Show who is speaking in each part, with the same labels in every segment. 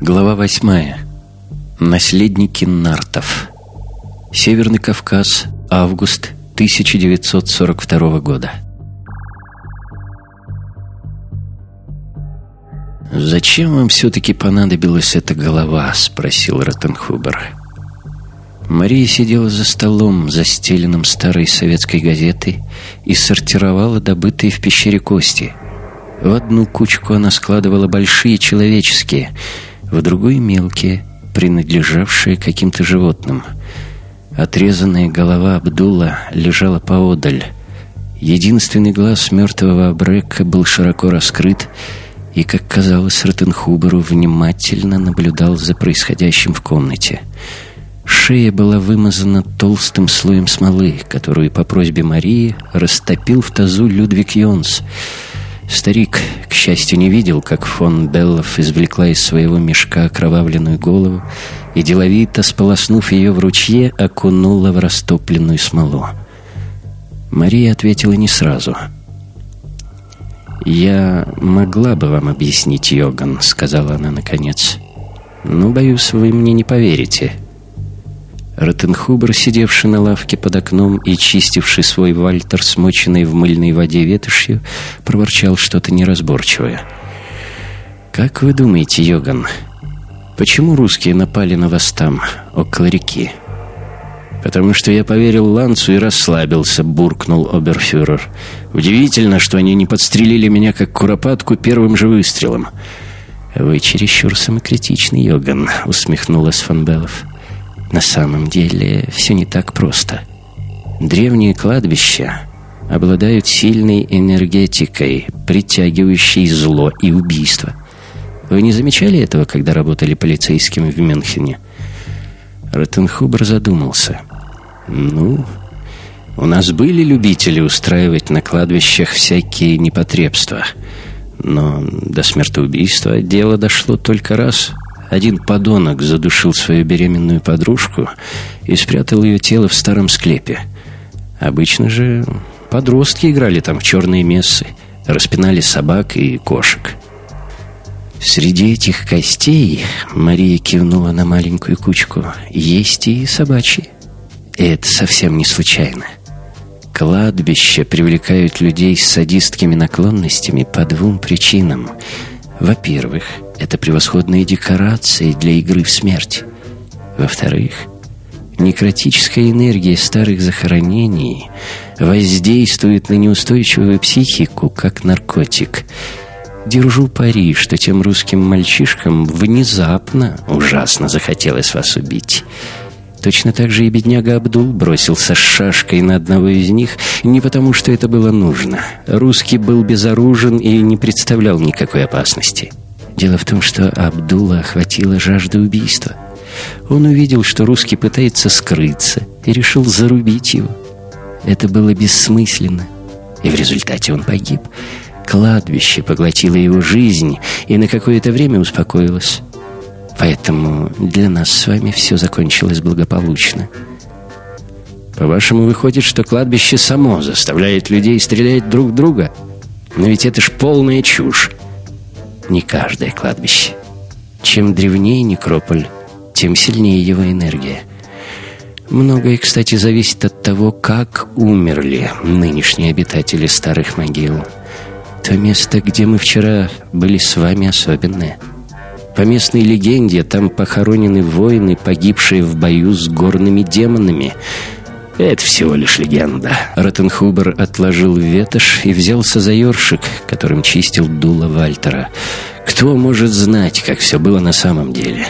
Speaker 1: Глава восьмая. Наследники нартов. Северный Кавказ, август 1942 года. «Зачем вам все-таки понадобилась эта голова?» — спросил Ротенхубер. Мария сидела за столом, застеленным старой советской газетой, и сортировала добытые в пещере кости. В одну кучку она складывала большие человеческие, в другую — мелкие, принадлежавшие каким-то животным. Отрезанная голова Абдулла лежала поодаль. Единственный глаз мертвого Абрека был широко раскрыт, и, как казалось Ротенхуберу, внимательно наблюдал за происходящим в комнате — Шея была вымазана толстым слоем смолы, которую по просьбе Марии растопил в тазу Людвиг Йонс. Старик, к счастью, не видел, как фон Беллов извлекла из своего мешка окровавленную голову и, деловито сполоснув ее в ручье, окунула в растопленную смолу. Мария ответила не сразу. «Я могла бы вам объяснить, Йоган», — сказала она наконец. «Но, боюсь, вы мне не поверите». Ротенхубер, сидевший на лавке под окном и чистивший свой вальтер, смоченный в мыльной воде ветошью, проворчал что-то неразборчивое. «Как вы думаете, Йоган, почему русские напали на вас там, около реки?» «Потому что я поверил Ланцу и расслабился», — буркнул оберфюрер. «Удивительно, что они не подстрелили меня, как куропатку, первым же выстрелом». «Вы чересчур самокритичный, Йоган», — усмехнулась Фанбелов. На самом деле все не так просто. Древние кладбища обладают сильной энергетикой, притягивающей зло и убийство. Вы не замечали этого, когда работали полицейским в Мюнхене? Ротенхубер задумался. «Ну, у нас были любители устраивать на кладбищах всякие непотребства, но до смертоубийства дело дошло только раз — один подонок задушил свою беременную подружку и спрятал ее тело в старом склепе. Обычно же подростки играли там в черные мессы, распинали собак и кошек. Среди этих костей Мария кивнула на маленькую кучку. Есть и собачьи. И это совсем не случайно. Кладбища привлекают людей с садистскими наклонностями по двум причинам. Во-первых, это превосходные декорации для игры в смерть. Во-вторых, некротическая энергия старых захоронений воздействует на неустойчивую психику, как наркотик. Держу пари, что тем русским мальчишкам внезапно ужасно захотелось вас убить. Точно так же и бедняга Абдул бросился с шашкой на одного из них не потому, что это было нужно. Русский был безоружен и не представлял никакой опасности. Дело в том, что Абдулла охватила жажда убийства. Он увидел, что русский пытается скрыться, и решил зарубить его. Это было бессмысленно, и в результате он погиб. Кладбище поглотило его жизнь и на какое-то время успокоилось. Поэтому для нас с вами все закончилось благополучно. По-вашему, выходит, что кладбище само заставляет людей стрелять друг в друга? Но ведь это ж полная чушь не каждое кладбище. Чем древнее некрополь, тем сильнее его энергия. Многое, кстати, зависит от того, как умерли нынешние обитатели старых могил. То место, где мы вчера были с вами, особенное. По местной легенде, там похоронены воины, погибшие в бою с горными демонами — это всего лишь легенда. Ротенхубер отложил ветошь и взялся за ёршик, которым чистил дуло Вальтера. Кто может знать, как все было на самом деле?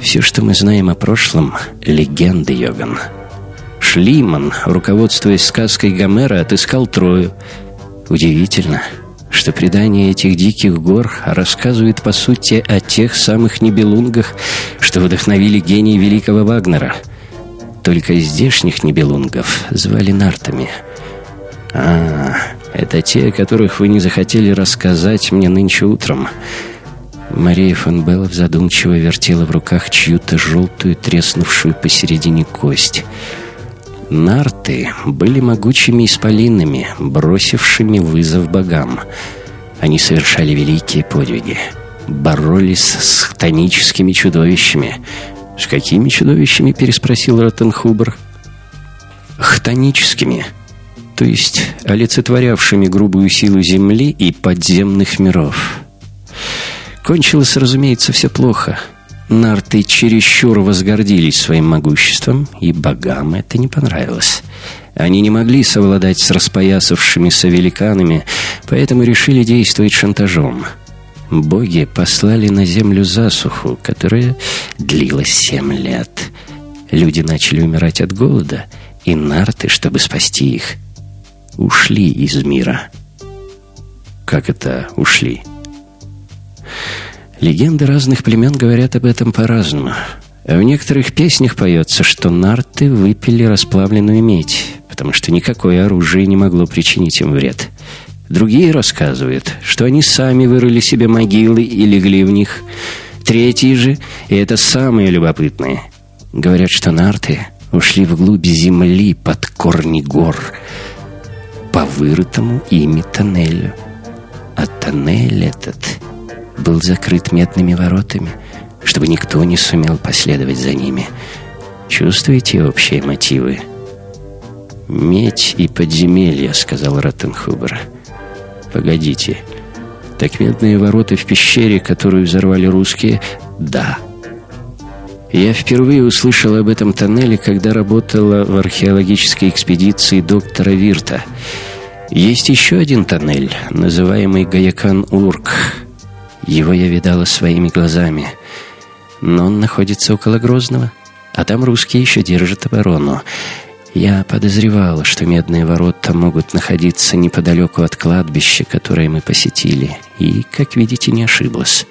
Speaker 1: Все, что мы знаем о прошлом — легенды, Йоган. Шлиман, руководствуясь сказкой Гомера, отыскал Трою. Удивительно, что предание этих диких гор рассказывает, по сути, о тех самых небелунгах, что вдохновили гений великого Вагнера — только здешних небелунгов звали нартами. А, это те, которых вы не захотели рассказать мне нынче утром. Мария фон Беллов задумчиво вертела в руках чью-то желтую, треснувшую посередине кость. Нарты были могучими исполинами, бросившими вызов богам. Они совершали великие подвиги. боролись с хтоническими чудовищами. «С какими чудовищами?» — переспросил Ротенхубер. «Хтоническими, то есть олицетворявшими грубую силу Земли и подземных миров». Кончилось, разумеется, все плохо. Нарты чересчур возгордились своим могуществом, и богам это не понравилось. Они не могли совладать с распоясавшимися великанами, поэтому решили действовать шантажом. Боги послали на землю засуху, которая длилась семь лет. Люди начали умирать от голода, и нарты, чтобы спасти их, ушли из мира. Как это ушли? Легенды разных племен говорят об этом по-разному. В некоторых песнях поется, что нарты выпили расплавленную медь, потому что никакое оружие не могло причинить им вред. Другие рассказывают, что они сами вырыли себе могилы и легли в них. Третьи же, и это самые любопытные, говорят, что нарты ушли вглубь земли под корни гор по вырытому ими тоннелю. А тоннель этот был закрыт медными воротами, чтобы никто не сумел последовать за ними. Чувствуете общие мотивы? «Медь и подземелья», — сказал Роттенхубер. «Погодите. Так медные ворота в пещере, которую взорвали русские?» «Да». Я впервые услышал об этом тоннеле, когда работала в археологической экспедиции доктора Вирта. Есть еще один тоннель, называемый Гаякан-Урк. Его я видала своими глазами. Но он находится около Грозного, а там русские еще держат оборону. Я подозревала, что медные ворота могут находиться неподалеку от кладбища, которое мы посетили, и, как видите, не ошиблась.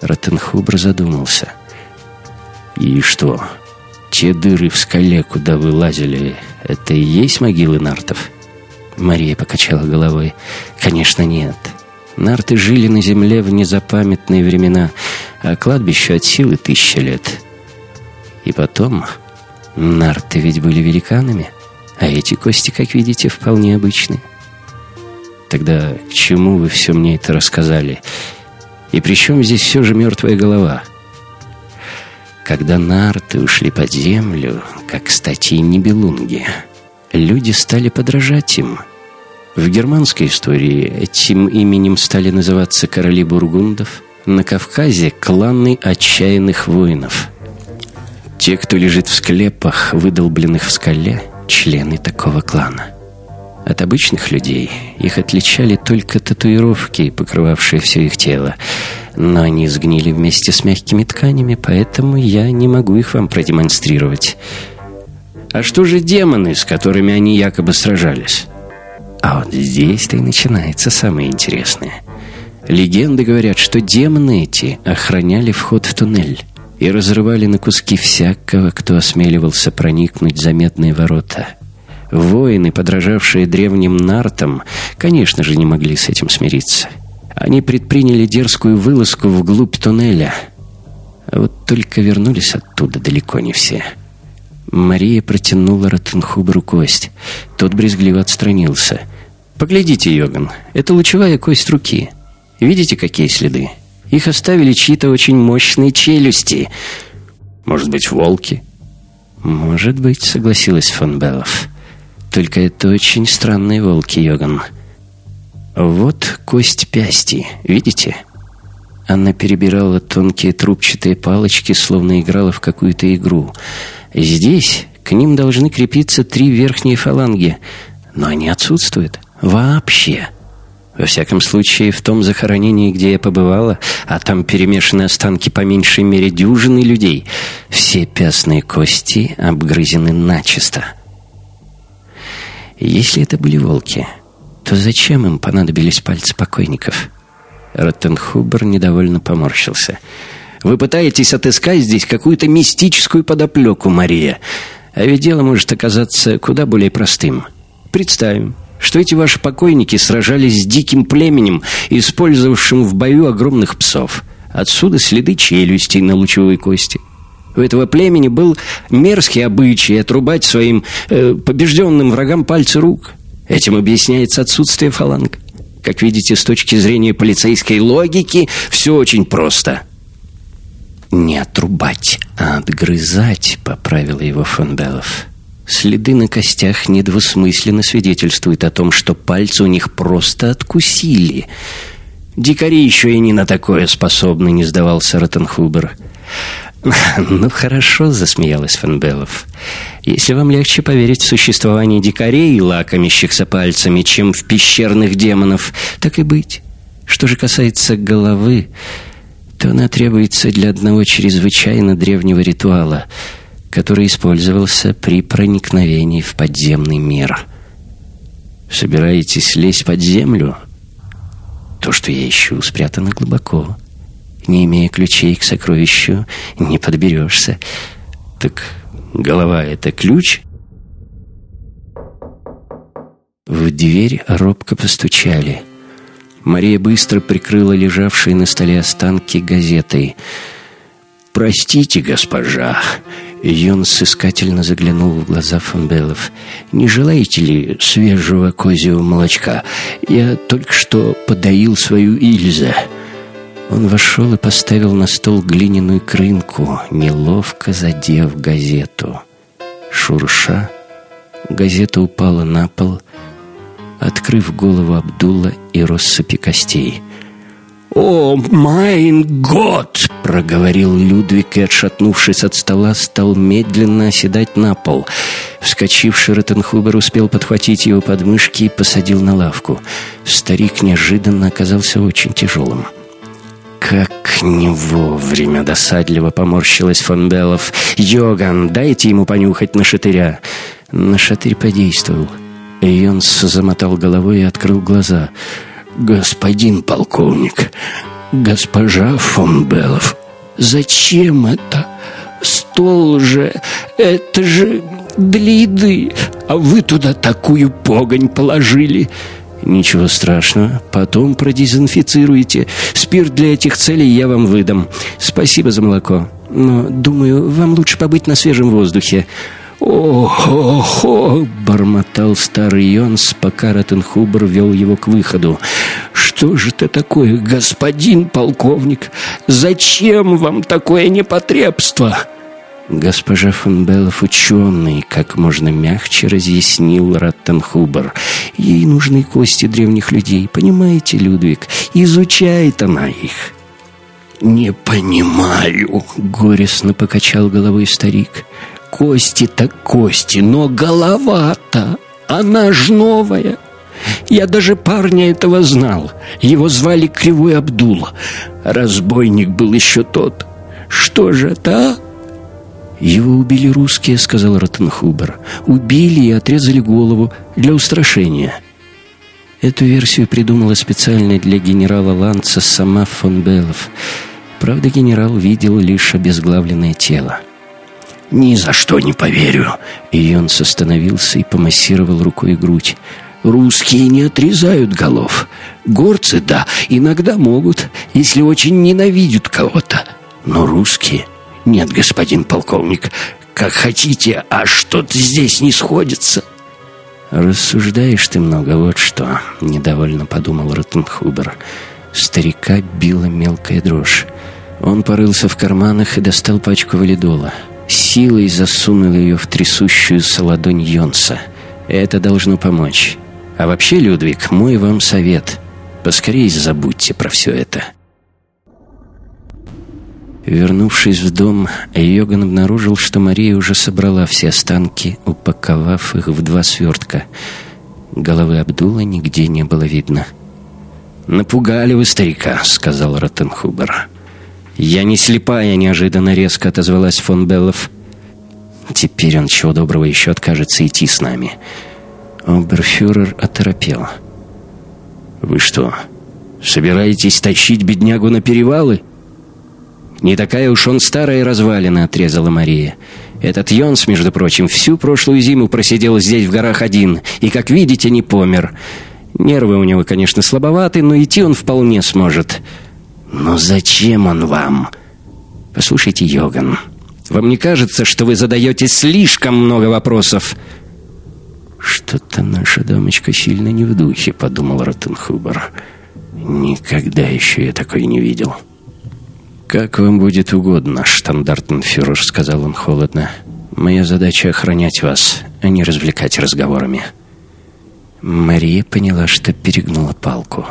Speaker 1: Ротенхубр задумался. «И что, те дыры в скале, куда вы лазили, это и есть могилы нартов?» Мария покачала головой. «Конечно, нет. Нарты жили на земле в незапамятные времена, а кладбище от силы тысяча лет. И потом, нарты ведь были великанами, а эти кости, как видите, вполне обычные. Тогда к чему вы все мне это рассказали? И при чем здесь все же мертвая голова?» Когда нарты ушли под землю, как, кстати, и небелунги, люди стали подражать им – в германской истории этим именем стали называться короли бургундов, на Кавказе – кланы отчаянных воинов. Те, кто лежит в склепах, выдолбленных в скале – члены такого клана. От обычных людей их отличали только татуировки, покрывавшие все их тело, но они сгнили вместе с мягкими тканями, поэтому я не могу их вам продемонстрировать. А что же демоны, с которыми они якобы сражались? А вот здесь-то и начинается самое интересное. Легенды говорят, что демоны эти охраняли вход в туннель и разрывали на куски всякого, кто осмеливался проникнуть за медные ворота. Воины, подражавшие древним нартам, конечно же, не могли с этим смириться. Они предприняли дерзкую вылазку вглубь туннеля. А вот только вернулись оттуда далеко не все. Мария протянула Ротенхуберу кость. Тот брезгливо отстранился — Поглядите, Йоган, это лучевая кость руки. Видите, какие следы? Их оставили чьи-то очень мощные челюсти. Может быть, волки? Может быть, согласилась фон Беллов. Только это очень странные волки, Йоган. Вот кость пясти, видите? Она перебирала тонкие трубчатые палочки, словно играла в какую-то игру. Здесь к ним должны крепиться три верхние фаланги, но они отсутствуют. Вообще. Во всяком случае, в том захоронении, где я побывала, а там перемешаны останки по меньшей мере дюжины людей, все пясные кости обгрызены начисто. Если это были волки, то зачем им понадобились пальцы покойников? Роттенхубер недовольно поморщился. «Вы пытаетесь отыскать здесь какую-то мистическую подоплеку, Мария. А ведь дело может оказаться куда более простым. Представим, что эти ваши покойники сражались с диким племенем, использовавшим в бою огромных псов. Отсюда следы челюстей на лучевой кости. У этого племени был мерзкий обычай отрубать своим э, побежденным врагам пальцы рук. Этим объясняется отсутствие фаланг. Как видите, с точки зрения полицейской логики, все очень просто. «Не отрубать, а отгрызать», — поправил его Фонбелов. Следы на костях недвусмысленно свидетельствуют о том, что пальцы у них просто откусили. Дикари еще и не на такое способны, не сдавался Ротенхубер. «Ну хорошо», — засмеялась Фанбелов. «Если вам легче поверить в существование дикарей, лакомящихся пальцами, чем в пещерных демонов, так и быть. Что же касается головы, то она требуется для одного чрезвычайно древнего ритуала, который использовался при проникновении в подземный мир. Собираетесь лезть под землю? То, что я ищу, спрятано глубоко». Не имея ключей к сокровищу, не подберешься. Так голова — это ключ? В дверь робко постучали. Мария быстро прикрыла лежавшие на столе останки газетой. «Простите, госпожа!» Йонс искательно заглянул в глаза Фонбелов. «Не желаете ли свежего козьего молочка? Я только что подоил свою Ильза». Он вошел и поставил на стол глиняную крынку, неловко задев газету. Шурша, газета упала на пол, открыв голову Абдулла и россыпи костей. «О, майн год!» — проговорил Людвиг и, отшатнувшись от стола, стал медленно оседать на пол. Вскочивший Ротенхубер успел подхватить его подмышки и посадил на лавку. Старик неожиданно оказался очень тяжелым. Как не вовремя досадливо поморщилась фон Беллов. «Йоган, дайте ему понюхать на шатыря». На шатырь подействовал. Йонс замотал головой и открыл глаза. «Господин полковник, госпожа фон Беллов, зачем это? Стол же, это же для еды, а вы туда такую погонь положили». «Ничего страшного. Потом продезинфицируйте. Спирт для этих целей я вам выдам. Спасибо за молоко. Но, думаю, вам лучше побыть на свежем воздухе». «О-хо-хо!» — бормотал старый Йонс, пока Ротенхубер вел его к выходу. «Что же это такое, господин полковник? Зачем вам такое непотребство?» Госпожа фон Беллов ученый, как можно мягче разъяснил Раттенхубер. Ей нужны кости древних людей, понимаете, Людвиг? Изучает она их. «Не понимаю», — горестно покачал головой старик. «Кости так кости, но голова-то, она ж новая. Я даже парня этого знал. Его звали Кривой Абдул. Разбойник был еще тот. Что же это, а?» «Его убили русские», — сказал Ротенхубер. «Убили и отрезали голову для устрашения». Эту версию придумала специально для генерала Ланца сама фон Беллов. Правда, генерал видел лишь обезглавленное тело. «Ни за что не поверю!» И он остановился и помассировал рукой грудь. «Русские не отрезают голов. Горцы, да, иногда могут, если очень ненавидят кого-то. Но русские «Нет, господин полковник, как хотите, а что-то здесь не сходится». «Рассуждаешь ты много, вот что», — недовольно подумал Ротенхубер. Старика била мелкая дрожь. Он порылся в карманах и достал пачку валидола. Силой засунул ее в трясущуюся ладонь Йонса. «Это должно помочь. А вообще, Людвиг, мой вам совет. Поскорее забудьте про все это». Вернувшись в дом, Йоган обнаружил, что Мария уже собрала все останки, упаковав их в два свертка. Головы Абдула нигде не было видно. «Напугали вы старика», — сказал Ротенхубер. «Я не слепая», — неожиданно резко отозвалась фон Беллов. «Теперь он чего доброго еще откажется идти с нами». Оберфюрер оторопел. «Вы что, собираетесь тащить беднягу на перевалы?» «Не такая уж он старая и развалина», — отрезала Мария. «Этот Йонс, между прочим, всю прошлую зиму просидел здесь в горах один, и, как видите, не помер. Нервы у него, конечно, слабоваты, но идти он вполне сможет». «Но зачем он вам?» «Послушайте, Йоган, вам не кажется, что вы задаете слишком много вопросов?» «Что-то наша дамочка сильно не в духе», — подумал Ротенхубер. «Никогда еще я такой не видел». «Как вам будет угодно, штандартенфюрер», — сказал он холодно. «Моя задача — охранять вас, а не развлекать разговорами». Мария поняла, что перегнула палку.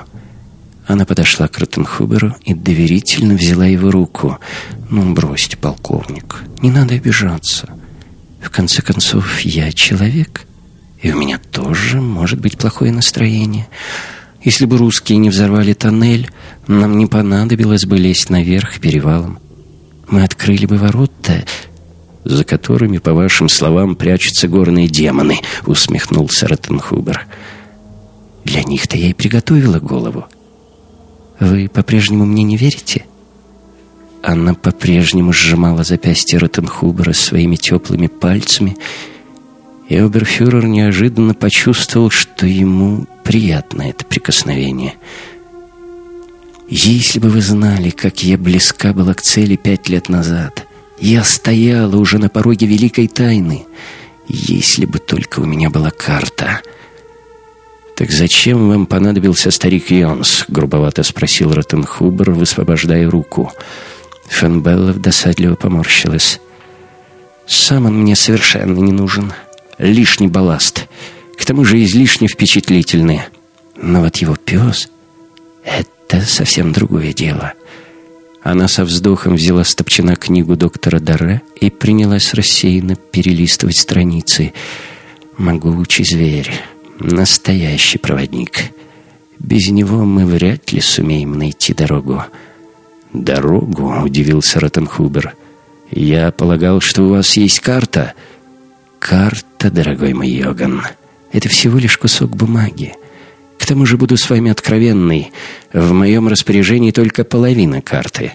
Speaker 1: Она подошла к Ротенхуберу и доверительно взяла его руку. «Ну, бросьте, полковник, не надо обижаться. В конце концов, я человек, и у меня тоже может быть плохое настроение. Если бы русские не взорвали тоннель, нам не понадобилось бы лезть наверх перевалом. Мы открыли бы ворота, за которыми, по вашим словам, прячутся горные демоны», — усмехнулся Ротенхубер. «Для них-то я и приготовила голову. Вы по-прежнему мне не верите?» Она по-прежнему сжимала запястье Ротенхубера своими теплыми пальцами, и оберфюрер неожиданно почувствовал, что ему приятно это прикосновение. «Если бы вы знали, как я близка была к цели пять лет назад, я стояла уже на пороге великой тайны, если бы только у меня была карта». «Так зачем вам понадобился старик Йонс?» — грубовато спросил Ротенхубер, высвобождая руку. «Я Фенбелла досадливо поморщилась. «Сам он мне совершенно не нужен. Лишний балласт. К тому же излишне впечатлительный. Но вот его пес — это совсем другое дело». Она со вздохом взяла с книгу доктора Дарре и принялась рассеянно перелистывать страницы. «Могучий зверь. Настоящий проводник. Без него мы вряд ли сумеем найти дорогу». «Дорогу?» — удивился Ротенхубер. «Я полагал, что у вас есть карта». «Карта, дорогой мой Йоган, это всего лишь кусок бумаги. К тому же буду с вами откровенный. В моем распоряжении только половина карты.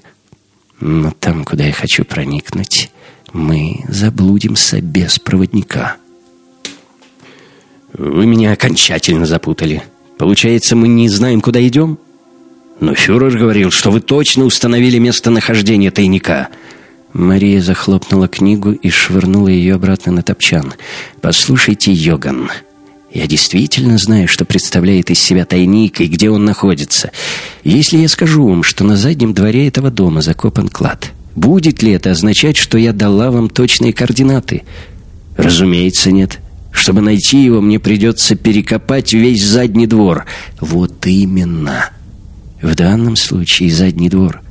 Speaker 1: Но там, куда я хочу проникнуть, мы заблудимся без проводника». «Вы меня окончательно запутали. Получается, мы не знаем, куда идем?» Но фюрер говорил, что вы точно установили местонахождение тайника. Мария захлопнула книгу и швырнула ее обратно на топчан. «Послушайте, Йоган, я действительно знаю, что представляет из себя тайник и где он находится. Если я скажу вам, что на заднем дворе этого дома закопан клад, будет ли это означать, что я дала вам точные координаты? Разумеется, нет. Чтобы найти его, мне придется перекопать весь задний двор. Вот именно. В данном случае задний двор.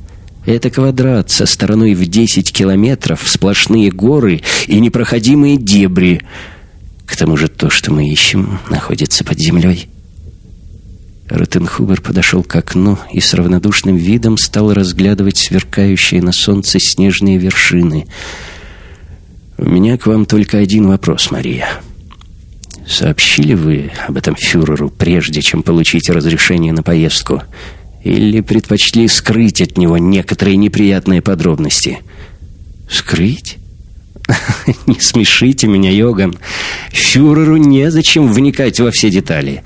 Speaker 1: Это квадрат со стороной в 10 километров, сплошные горы и непроходимые дебри. К тому же то, что мы ищем, находится под землей. Ротенхубер подошел к окну и с равнодушным видом стал разглядывать сверкающие на солнце снежные вершины. «У меня к вам только один вопрос, Мария. Сообщили вы об этом фюреру, прежде чем получить разрешение на поездку?» Или предпочли скрыть от него некоторые неприятные подробности? Скрыть? Не смешите меня, Йоган. Фюреру незачем вникать во все детали.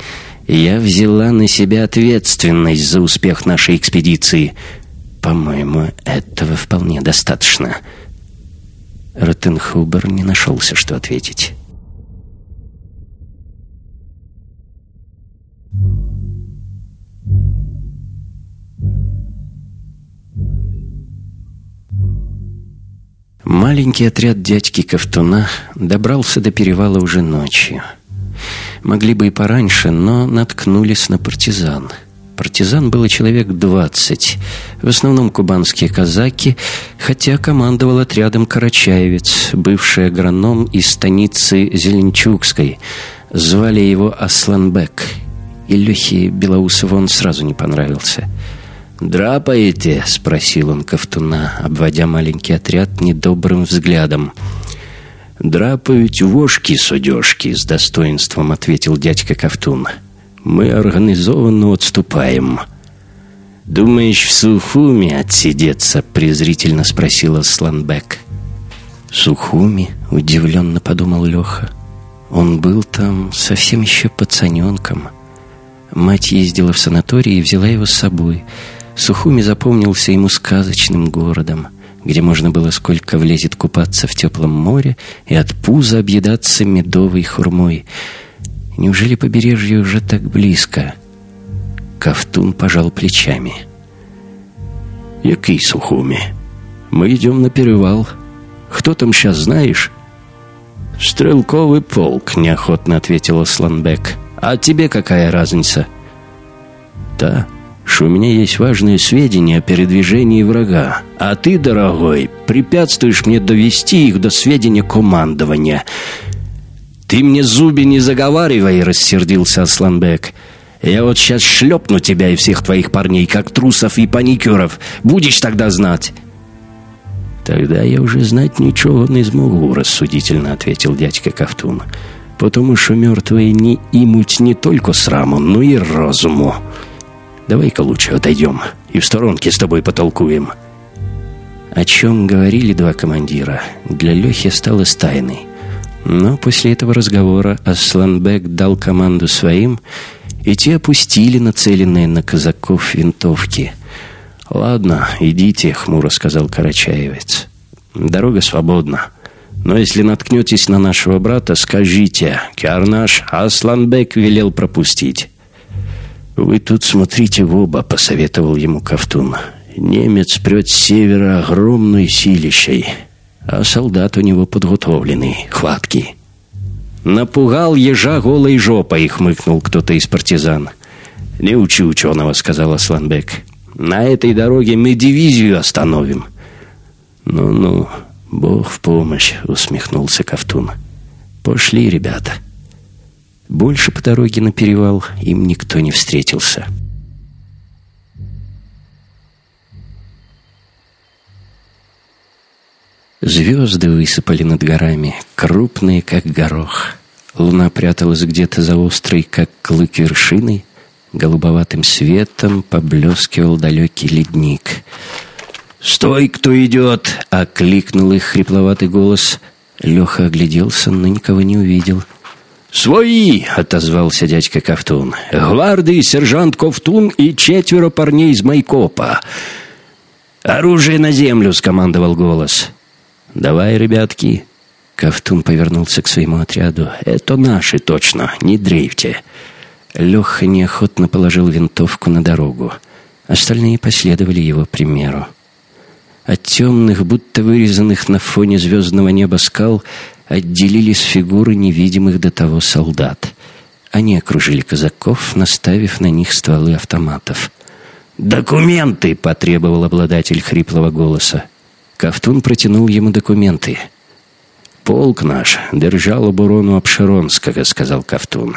Speaker 1: Я взяла на себя ответственность за успех нашей экспедиции. По-моему, этого вполне достаточно. Ротенхубер не нашелся, что ответить. Маленький отряд дядьки Ковтуна добрался до перевала уже ночью. Могли бы и пораньше, но наткнулись на партизан. Партизан было человек двадцать, в основном кубанские казаки, хотя командовал отрядом карачаевец, бывший агроном из станицы Зеленчукской. Звали его Асланбек. И Лехе Белоусову он сразу не понравился – «Драпаете?» — спросил он Ковтуна, обводя маленький отряд недобрым взглядом. «Драпают вошки-судежки», — с достоинством ответил дядька Ковтун. «Мы организованно отступаем». «Думаешь, в Сухуми отсидеться?» — презрительно спросила Сланбек. «Сухуми?» — удивленно подумал Леха. Он был там совсем еще пацаненком. Мать ездила в санаторий и взяла его с собой — Сухуми запомнился ему сказочным городом, где можно было сколько влезет купаться в теплом море и от пуза объедаться медовой хурмой. Неужели побережье уже так близко? Ковтун пожал плечами.
Speaker 2: «Який Сухуми? Мы идем на перевал. Кто там сейчас, знаешь?»
Speaker 1: «Стрелковый полк», — неохотно ответил Сланбек. «А тебе какая разница?»
Speaker 2: «Да, что у меня есть важные сведения о передвижении врага, а ты, дорогой, препятствуешь мне довести их до сведения командования».
Speaker 1: «Ты мне зубы не заговаривай», — рассердился Асланбек. «Я вот сейчас шлепну тебя и всех твоих парней, как трусов и паникеров. Будешь тогда знать».
Speaker 2: «Тогда я уже знать ничего не смогу», — рассудительно ответил дядька Ковтун. «Потому что мертвые не имуть не только сраму, но и разуму. Давай-ка лучше отойдем и в сторонке с тобой потолкуем».
Speaker 1: О чем говорили два командира, для Лехи стало тайной. Но после этого разговора Асланбек дал команду своим, и те опустили нацеленные на казаков винтовки. «Ладно, идите», — хмуро сказал Карачаевец. «Дорога свободна. Но если наткнетесь на нашего брата, скажите, Кярнаш Асланбек велел пропустить».
Speaker 2: «Вы тут смотрите в оба», — посоветовал ему Ковтун. «Немец прет с севера огромной силищей» а солдат у него подготовленный, хваткий.
Speaker 1: «Напугал ежа голой жопой», — хмыкнул кто-то из партизан.
Speaker 2: «Не учи ученого», — сказал Асланбек. «На этой дороге мы дивизию остановим». «Ну-ну, Бог в помощь», — усмехнулся Ковтун. «Пошли, ребята».
Speaker 1: Больше по дороге на перевал им никто не встретился. Звезды высыпали над горами, крупные, как горох. Луна пряталась где-то за острой, как клык вершиной. Голубоватым светом поблескивал далекий ледник.
Speaker 2: «Стой, кто идет!» — окликнул их хрипловатый голос.
Speaker 1: Леха огляделся, но никого не увидел.
Speaker 2: «Свои!» — отозвался дядька Ковтун. «Гвардии сержант Ковтун и четверо парней из Майкопа». «Оружие на землю!» — скомандовал голос.
Speaker 1: «Давай, ребятки!» Ковтун повернулся к своему отряду. «Это наши, точно, не дрейфьте!» Леха неохотно положил винтовку на дорогу. Остальные последовали его примеру. От темных, будто вырезанных на фоне звездного неба скал, отделились фигуры невидимых до того солдат. Они окружили казаков, наставив на них стволы автоматов.
Speaker 2: «Документы!» — потребовал обладатель хриплого голоса.
Speaker 1: Ковтун протянул ему документы.
Speaker 2: «Полк наш держал оборону Обширонского», — сказал Ковтун.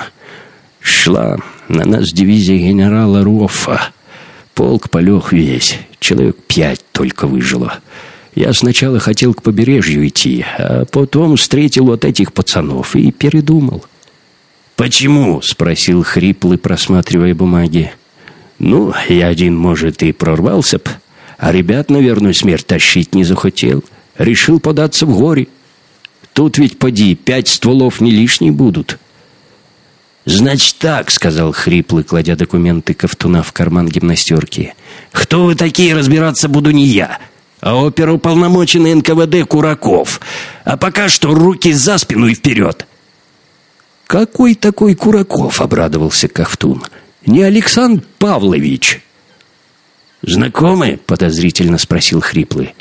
Speaker 2: «Шла на нас дивизия генерала Руофа. Полк полег весь, человек пять только выжило. Я сначала хотел к побережью идти, а потом встретил вот этих пацанов и передумал».
Speaker 1: «Почему?» — спросил хриплый, просматривая бумаги.
Speaker 2: «Ну, я один, может, и прорвался б, а ребят на верную смерть тащить не захотел. Решил податься в горе. Тут ведь, поди, пять стволов не лишние будут.
Speaker 1: «Значит так», — сказал хриплый, кладя документы Ковтуна в карман гимнастерки.
Speaker 2: «Кто вы такие, разбираться буду не я, а оперуполномоченный НКВД Кураков. А пока что руки за спину и вперед».
Speaker 1: «Какой такой Кураков?» — обрадовался Ковтун. «Не Александр Павлович».
Speaker 2: «Знакомы?» — подозрительно спросил Хриплый.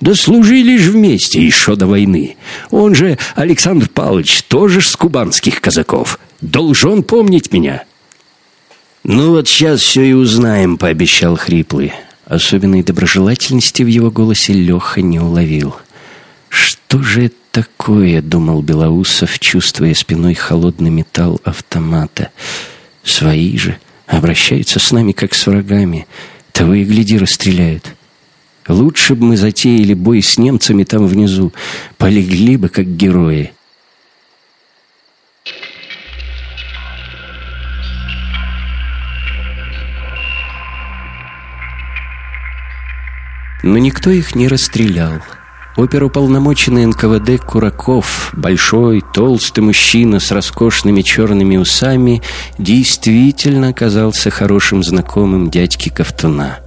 Speaker 1: «Да служили ж вместе еще до войны. Он же, Александр Павлович, тоже ж с кубанских казаков. Должен помнить меня».
Speaker 2: «Ну вот сейчас все и узнаем», — пообещал Хриплый.
Speaker 1: Особенной доброжелательности в его голосе Леха не уловил. «Что же это такое?» — думал Белоусов, чувствуя спиной холодный металл автомата. «Свои же обращаются с нами, как с врагами». Того и гляди, расстреляют. Лучше бы мы затеяли бой с немцами там внизу. Полегли бы, как герои. Но никто их не расстрелял. Оперуполномоченный НКВД Кураков, большой, толстый мужчина с роскошными черными усами, действительно оказался хорошим знакомым дядьки Ковтуна.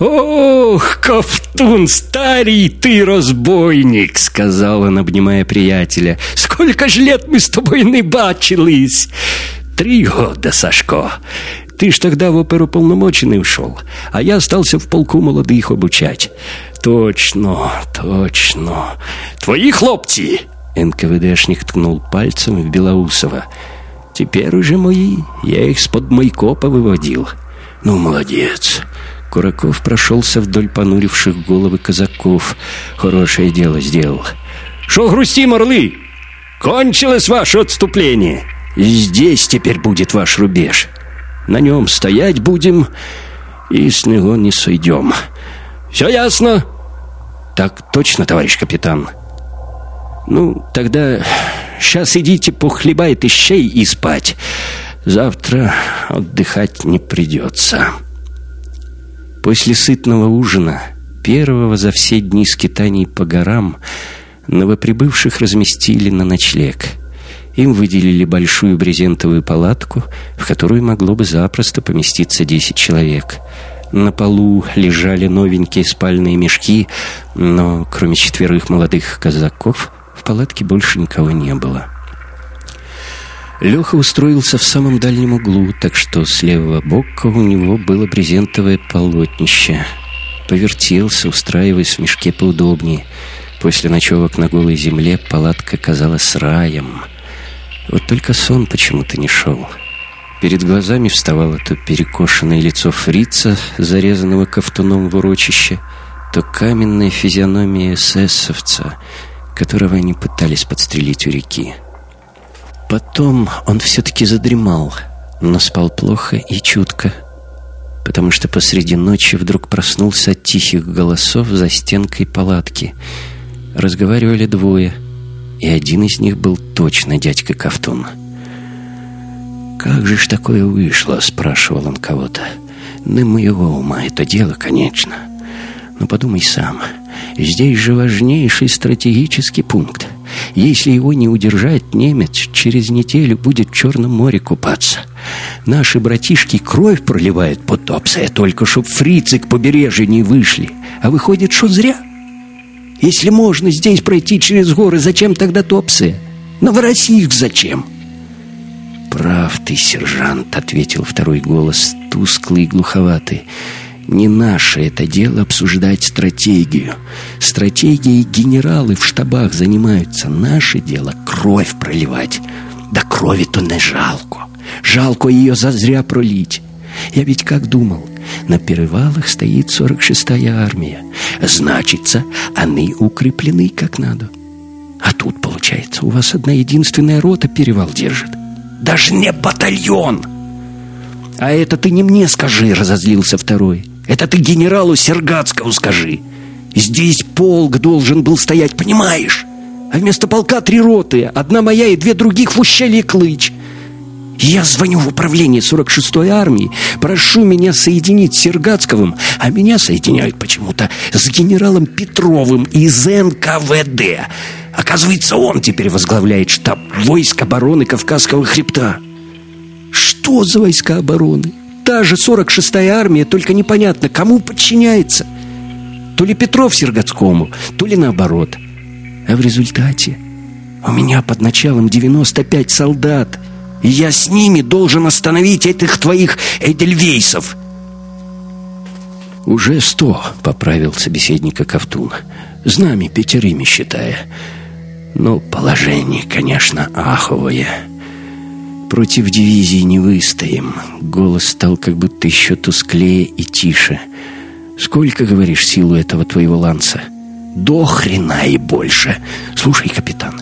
Speaker 2: «Ох, Ковтун, старый ты разбойник!» — сказал он, обнимая приятеля. «Сколько ж лет мы с тобой не бачились! Три года, Сашко. Ты ж тогда в оперуполномоченный ушел, а я остался в полку молодых обучать. Точно, точно. Твои хлопцы!» НКВДшник ткнул пальцем в Белоусова. «Теперь уже мои. Я их с-под майкопа выводил». «Ну, молодец». Кураков прошелся вдоль понуривших головы казаков. «Хорошее дело сделал». «Шо грустим, орлы? Кончилось ваше отступление. Здесь теперь будет ваш рубеж. На нем стоять будем и с него не сойдем. Все ясно?» «Так точно, товарищ капитан». «Ну, тогда сейчас идите похлебайте щей и спать. Завтра отдыхать не придется». После сытного ужина, первого за все дни скитаний по горам, новоприбывших разместили на ночлег. Им выделили большую брезентовую палатку, в которую могло бы запросто поместиться десять человек. На полу лежали новенькие спальные мешки, но кроме четверых молодых казаков в палатке больше никого не было. Леха устроился в самом дальнем углу, так что с левого бока у него было брезентовое полотнище. Повертелся, устраиваясь в мешке поудобнее. После ночевок на голой земле палатка казалась раем. Вот только сон почему-то не шел. Перед глазами вставало то перекошенное лицо фрица, зарезанного ковтуном в урочище, то каменная физиономия эсэсовца, которого они пытались подстрелить у реки. Потом он все-таки задремал, но спал плохо и чутко, потому что посреди ночи вдруг проснулся от тихих голосов за стенкой палатки. Разговаривали двое, и один из них был точно дядька Ковтун. «Как же ж такое вышло?» — спрашивал он кого-то. «Не моего ума это дело, конечно. Но подумай сам, здесь же важнейший стратегический пункт — если его не удержать, немец через неделю будет в Черном море купаться. Наши братишки кровь проливают по Топсе, только чтоб фрицы к побережью не вышли. А выходит, что зря. Если можно здесь пройти через горы, зачем тогда Топсе? Новороссийск зачем? «Прав ты, сержант», — ответил второй голос, тусклый и глуховатый. Не наше это дело обсуждать стратегию. Стратегией генералы в штабах занимаются. Наше дело кровь проливать. Да крови-то не жалко. Жалко ее зазря пролить. Я ведь как думал, на перевалах стоит 46-я армия. Значится, они укреплены как надо. А тут, получается, у вас одна единственная рота перевал держит. Даже не батальон! А это ты не мне скажи, разозлился второй. Это ты генералу Сергацкому скажи. Здесь полк должен был стоять, понимаешь? А вместо полка три роты, одна моя и две других в ущелье Клыч. Я звоню в управление 46-й армии, прошу меня соединить с Сергацковым, а меня соединяют почему-то с генералом Петровым из НКВД. Оказывается, он теперь возглавляет штаб войск обороны Кавказского хребта. Что за войска обороны? та же 46-я армия, только непонятно, кому подчиняется. То ли Петров Сергацкому, то ли наоборот. А в результате у меня под началом 95 солдат, я с ними должен остановить этих твоих эдельвейсов. «Уже сто», — поправил собеседника Ковтун, «знами пятерыми считая. Но положение, конечно, аховое». Против дивизии не выстоим. Голос стал как будто еще тусклее и тише. Сколько, говоришь, силу этого твоего ланца? До хрена и больше. Слушай, капитан,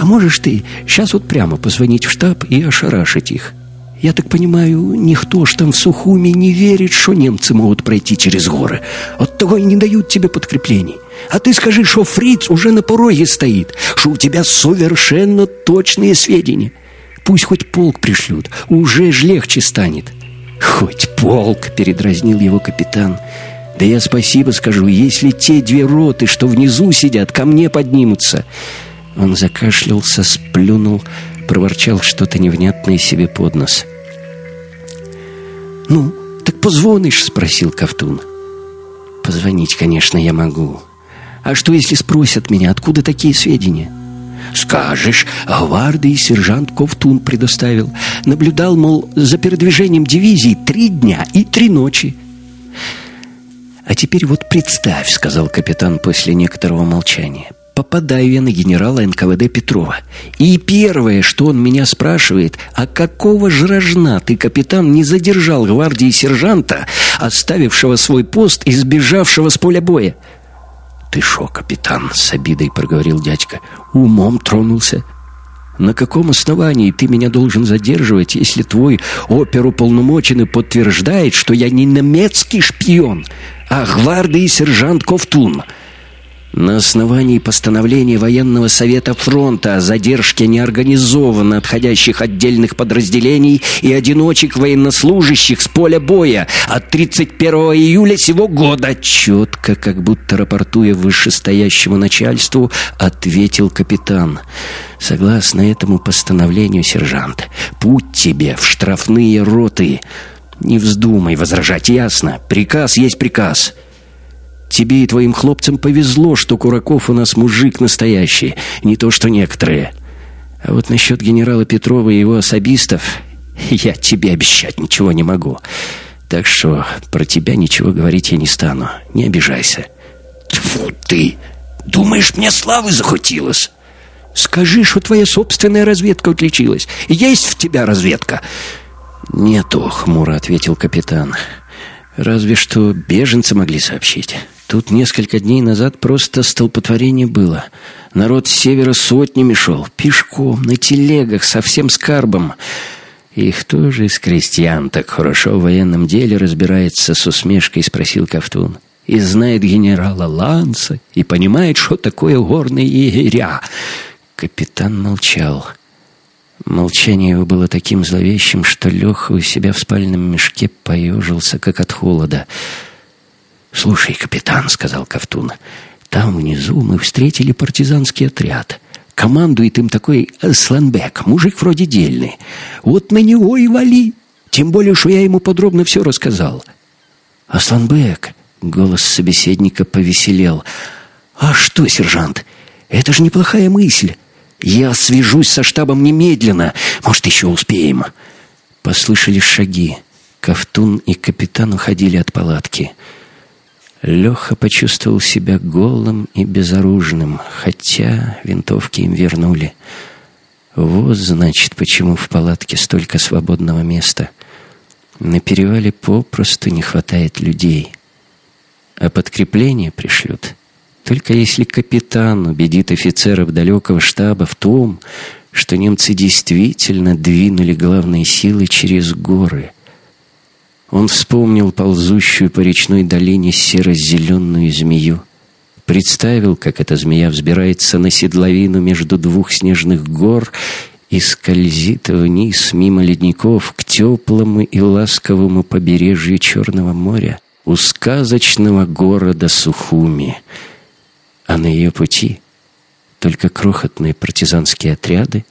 Speaker 2: а можешь ты сейчас вот прямо позвонить в штаб и ошарашить их? Я так понимаю, никто ж там в Сухуми не верит, что немцы могут пройти через горы. От того и не дают тебе подкреплений. А ты скажи, что фриц уже на пороге стоит, что у тебя совершенно точные сведения. Пусть хоть полк пришлют, уже ж легче станет. Хоть полк, передразнил его капитан. Да я спасибо скажу, если те две роты, что внизу сидят, ко мне поднимутся. Он закашлялся, сплюнул, проворчал что-то невнятное себе под нос. «Ну, так позвонишь?» — спросил Ковтун. «Позвонить, конечно, я могу. А что, если спросят меня, откуда такие сведения?» Скажешь, гвардии сержант Ковтун предоставил. Наблюдал, мол, за передвижением дивизии три дня и три ночи. «А теперь вот представь», — сказал капитан после некоторого молчания, попадаю я на генерала НКВД Петрова. И первое, что он меня спрашивает, а какого же рожна ты, капитан, не задержал гвардии сержанта, оставившего свой пост и сбежавшего с поля боя? «Ты шо, капитан?» — с обидой проговорил дядька. «Умом тронулся». «На каком основании ты меня должен задерживать, если твой оперуполномоченный подтверждает, что я не немецкий шпион, а гвардии сержант Ковтун?» На основании постановления военного совета фронта о задержке неорганизованно отходящих отдельных подразделений и одиночек военнослужащих с поля боя от 31 июля сего года, четко, как будто рапортуя вышестоящему начальству, ответил капитан. Согласно этому постановлению, сержант, путь тебе в штрафные роты. Не вздумай возражать, ясно? Приказ есть приказ. Тебе и твоим хлопцам повезло, что Кураков у нас мужик настоящий, не то что некоторые. А вот насчет генерала Петрова и его особистов я тебе обещать ничего не могу. Так что про тебя ничего говорить я не стану. Не обижайся. Тьфу ты! Думаешь, мне славы захотелось? Скажи, что твоя собственная разведка отличилась. Есть в тебя разведка?» «Нету», — хмуро ответил капитан. «Разве что беженцы могли сообщить». Тут несколько дней назад просто столпотворение было. Народ с севера сотнями шел, пешком, на телегах, со всем скарбом. «Их тоже из крестьян так хорошо в военном деле разбирается?» — с усмешкой спросил Ковтун. «И знает генерала Ланса, и понимает, что такое горные егеря». Капитан молчал. Молчание его было таким зловещим, что Леха у себя в спальном мешке поежился, как от холода — «Слушай, капитан», — сказал Ковтун, — «там внизу мы встретили партизанский отряд. Командует им такой Сланбек, мужик вроде дельный. Вот на него и вали. Тем более, что я ему подробно все рассказал». «Асланбек», — голос собеседника повеселел. «А что, сержант, это же неплохая мысль. Я свяжусь со штабом немедленно. Может, еще успеем». Послышались шаги. Ковтун и капитан уходили от палатки. Леха почувствовал себя голым и безоружным, хотя винтовки им вернули. Вот, значит, почему в палатке столько свободного места. На перевале попросту не хватает людей. А подкрепление пришлют. Только если капитан убедит офицеров далекого штаба в том, что немцы действительно двинули главные силы через горы — он вспомнил ползущую по речной долине серо-зеленую змею. Представил, как эта змея взбирается на седловину между двух снежных гор и скользит вниз мимо ледников к теплому и ласковому побережью Черного моря, у сказочного города Сухуми. А на ее пути только крохотные партизанские отряды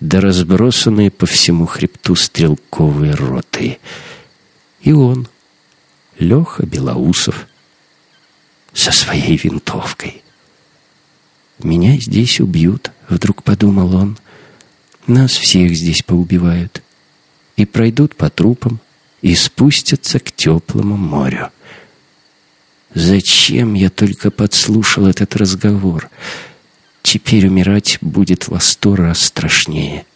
Speaker 2: да разбросанные по всему хребту стрелковые роты — и он, Леха Белоусов, со своей винтовкой. «Меня здесь убьют», — вдруг подумал он. «Нас всех здесь поубивают. И пройдут по трупам, и спустятся к теплому морю». Зачем я только подслушал этот разговор? Теперь умирать будет во сто раз страшнее.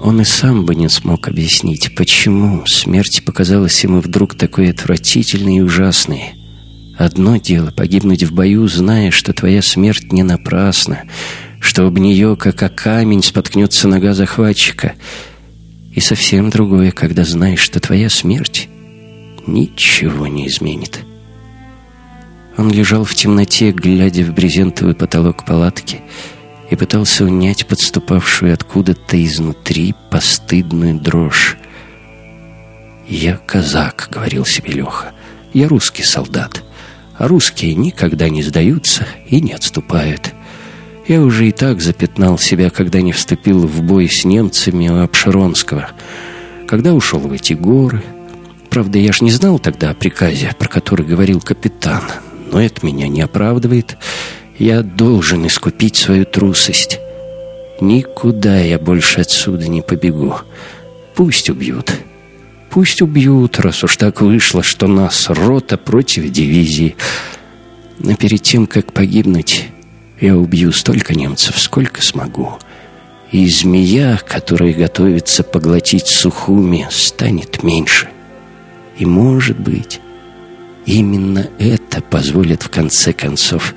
Speaker 2: Он и сам бы не смог объяснить, почему смерть показалась ему вдруг такой отвратительной и ужасной. Одно дело — погибнуть в бою, зная, что твоя смерть не напрасна, что об нее, как о камень, споткнется нога захватчика. И совсем другое, когда знаешь, что твоя смерть ничего не изменит. Он лежал в темноте, глядя в брезентовый потолок палатки — и пытался унять подступавшую откуда-то изнутри постыдную дрожь. «Я казак», — говорил себе Леха, — «я русский солдат, а русские никогда не сдаются и не отступают». Я уже и так запятнал себя, когда не вступил в бой с немцами у Обширонского, когда ушел в эти горы,
Speaker 1: Правда, я ж не знал тогда о приказе, про который говорил капитан. Но это меня не оправдывает. Я должен искупить свою трусость. Никуда я больше отсюда не побегу. Пусть убьют. Пусть убьют, раз уж так вышло, что нас рота против дивизии. Но перед тем, как погибнуть, я убью столько немцев, сколько смогу. И змея, которая готовится поглотить Сухуми, станет меньше. И, может быть, именно это позволит в конце концов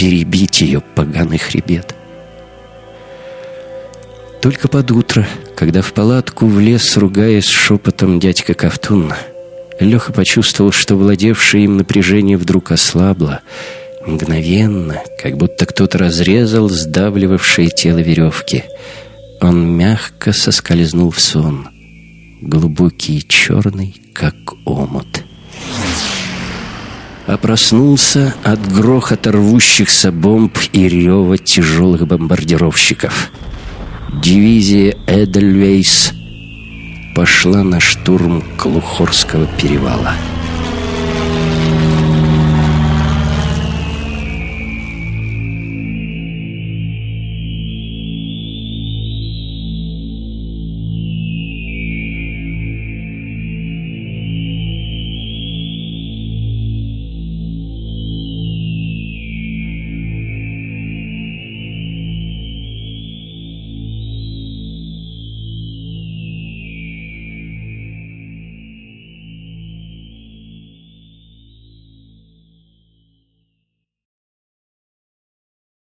Speaker 1: перебить ее поганый хребет. Только под утро, когда в палатку влез, ругаясь шепотом дядька Ковтун, Леха почувствовал, что владевшее им напряжение вдруг ослабло. Мгновенно, как будто кто-то разрезал сдавливавшее тело веревки. Он мягко соскользнул в сон, глубокий и черный, как омут. А проснулся от грохота рвущихся бомб и рева тяжелых бомбардировщиков. Дивизия Эдельвейс пошла на штурм Клухорского перевала.